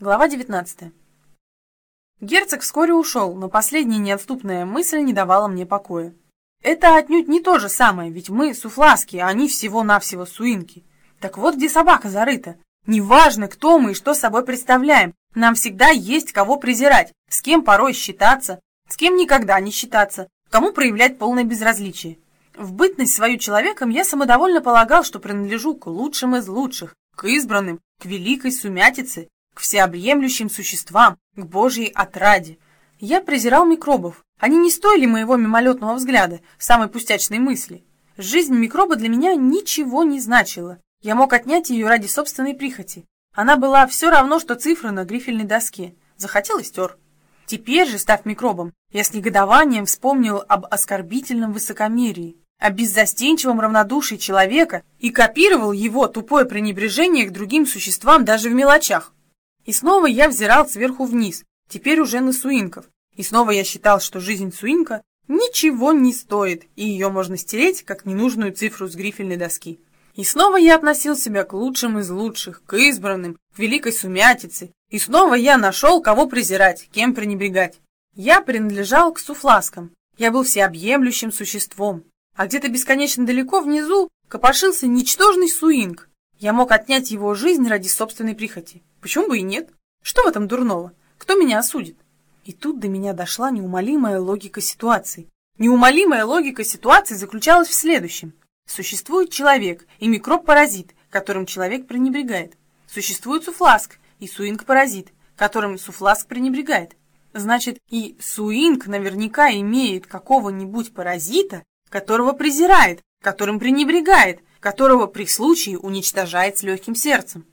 Глава 19. Герцог вскоре ушел, но последняя неотступная мысль не давала мне покоя. Это отнюдь не то же самое, ведь мы суфласки, а они всего-навсего суинки. Так вот где собака зарыта. Неважно, кто мы и что собой представляем, нам всегда есть кого презирать, с кем порой считаться, с кем никогда не считаться, кому проявлять полное безразличие. В бытность свою человеком я самодовольно полагал, что принадлежу к лучшим из лучших, к избранным, к великой сумятице, к всеобъемлющим существам, к Божьей отраде. Я презирал микробов. Они не стоили моего мимолетного взгляда, самой пустячной мысли. Жизнь микроба для меня ничего не значила. Я мог отнять ее ради собственной прихоти. Она была все равно, что цифра на грифельной доске. Захотел и стер. Теперь же, став микробом, я с негодованием вспомнил об оскорбительном высокомерии, о беззастенчивом равнодушии человека и копировал его тупое пренебрежение к другим существам даже в мелочах. И снова я взирал сверху вниз, теперь уже на суинков. И снова я считал, что жизнь суинка ничего не стоит, и ее можно стереть, как ненужную цифру с грифельной доски. И снова я относил себя к лучшим из лучших, к избранным, к великой сумятице. И снова я нашел, кого презирать, кем пренебрегать. Я принадлежал к суфласкам. Я был всеобъемлющим существом. А где-то бесконечно далеко внизу копошился ничтожный суинг. Я мог отнять его жизнь ради собственной прихоти. Почему бы и нет? Что в этом дурного? Кто меня осудит? И тут до меня дошла неумолимая логика ситуации. Неумолимая логика ситуации заключалась в следующем. Существует человек и микроб-паразит, которым человек пренебрегает. Существует суфласк и суинг-паразит, которым суфласк пренебрегает. Значит, и суинг наверняка имеет какого-нибудь паразита, которого презирает, которым пренебрегает, которого при случае уничтожает с легким сердцем.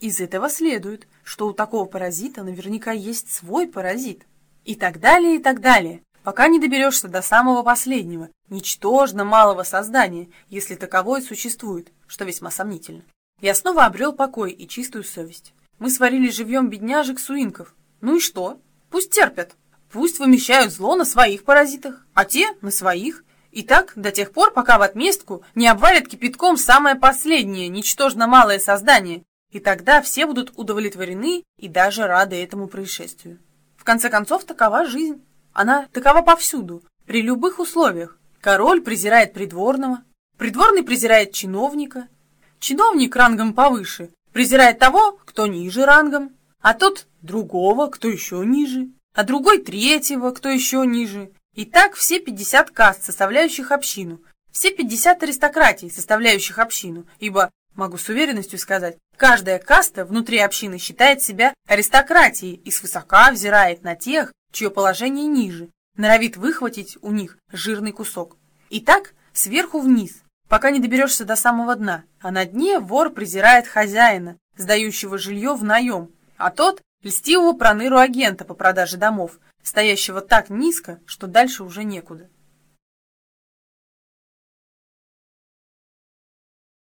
Из этого следует, что у такого паразита наверняка есть свой паразит. И так далее, и так далее, пока не доберешься до самого последнего, ничтожно малого создания, если таковое существует, что весьма сомнительно. Я снова обрел покой и чистую совесть. Мы сварили живьем бедняжек суинков. Ну и что? Пусть терпят. Пусть вымещают зло на своих паразитах, а те на своих. И так до тех пор, пока в отместку не обвалят кипятком самое последнее, ничтожно малое создание, и тогда все будут удовлетворены и даже рады этому происшествию. В конце концов, такова жизнь. Она такова повсюду, при любых условиях. Король презирает придворного, придворный презирает чиновника, чиновник рангом повыше презирает того, кто ниже рангом, а тот другого, кто еще ниже, а другой третьего, кто еще ниже. И так все 50 каст, составляющих общину, все 50 аристократий, составляющих общину, ибо Могу с уверенностью сказать, каждая каста внутри общины считает себя аристократией и свысока взирает на тех, чье положение ниже, норовит выхватить у них жирный кусок. И так сверху вниз, пока не доберешься до самого дна, а на дне вор презирает хозяина, сдающего жилье в наем, а тот льстивого проныру агента по продаже домов, стоящего так низко, что дальше уже некуда.